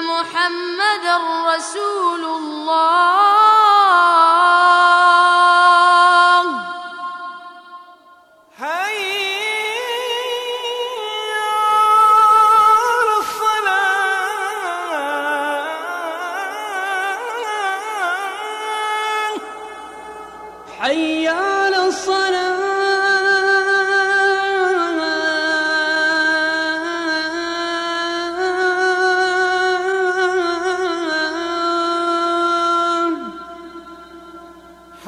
محمد رسول الله. حي على الصلاة حي على الصلاة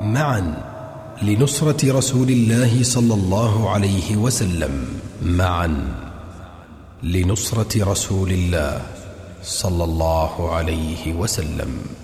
معا لنصرة رسول الله صلى الله عليه وسلم. معا لنصرة رسول الله صلى الله عليه وسلم.